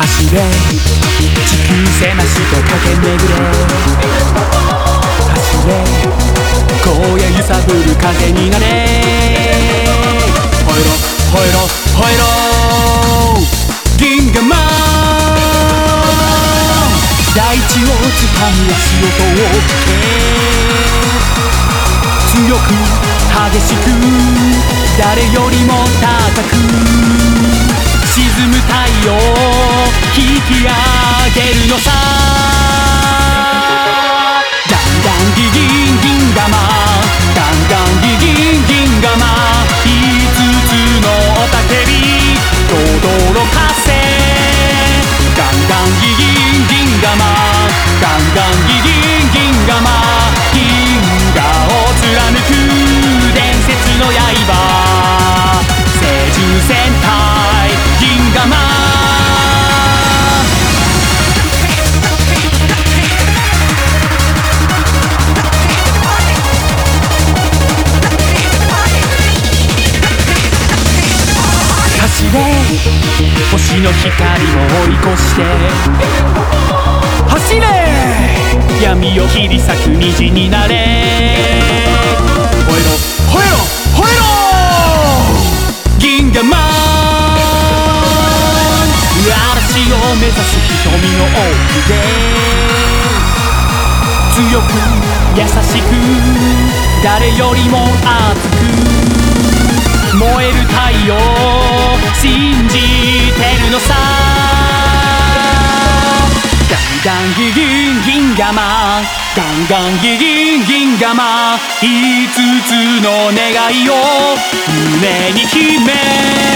走れ地球狭しと駆け巡れ走れ荒野揺さぶる風になれ吠えろ吠えろ吠えろ銀河マン大地を掴み足音を受け強く激しく誰よりも高く沈む太陽引き合う星の光を追い越して。走れ。闇を切り裂く虹になれ。吠えろ。吠えろ。吠えろ。銀河マン。嵐を目指す瞳の奥で。強く優しく。誰よりも熱く。燃える太陽信じ。ンギギン銀河マ。ンガンガンギギン銀河マ。ン5つの願いを胸に秘め。